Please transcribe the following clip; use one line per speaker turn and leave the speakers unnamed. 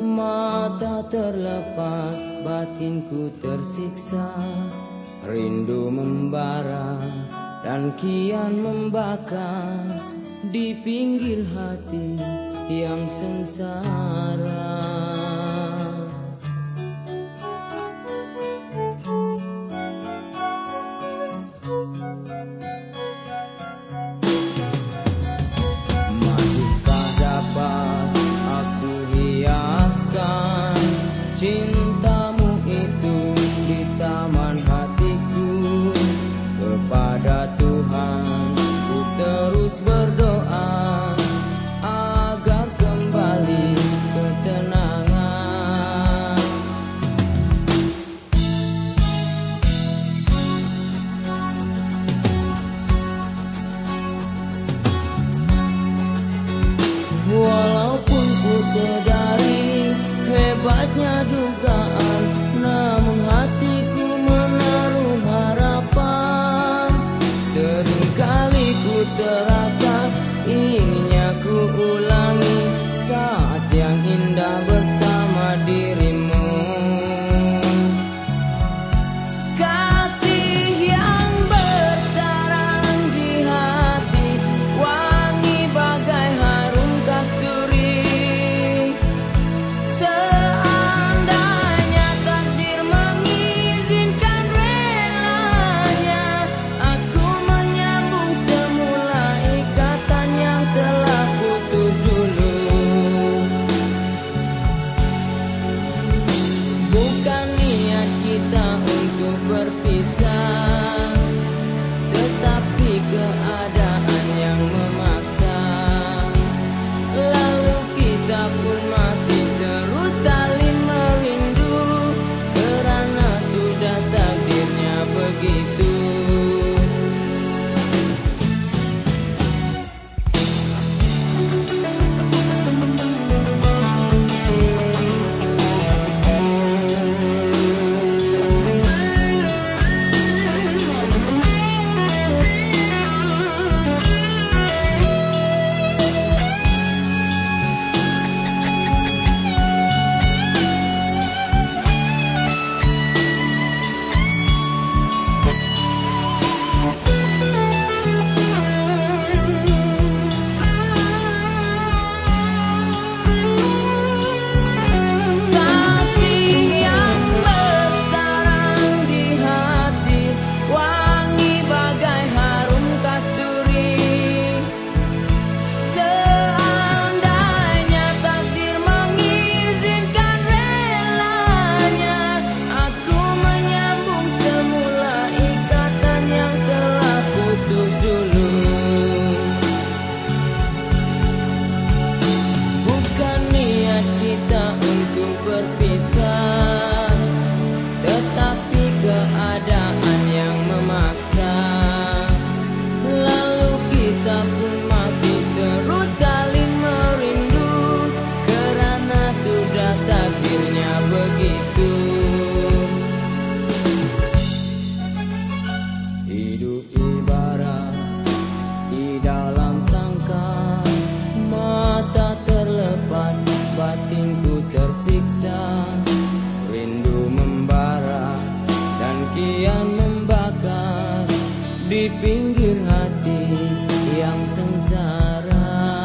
mata terlepas batinku tersiksa. Rindu membara dan kian membakar Di pinggir hati yang sengsara hebatnya dugaan Namun hatiku menaruh harapan. Seringkali ku terasa inginnya ku ulangi di pinggir hati yang sengsara.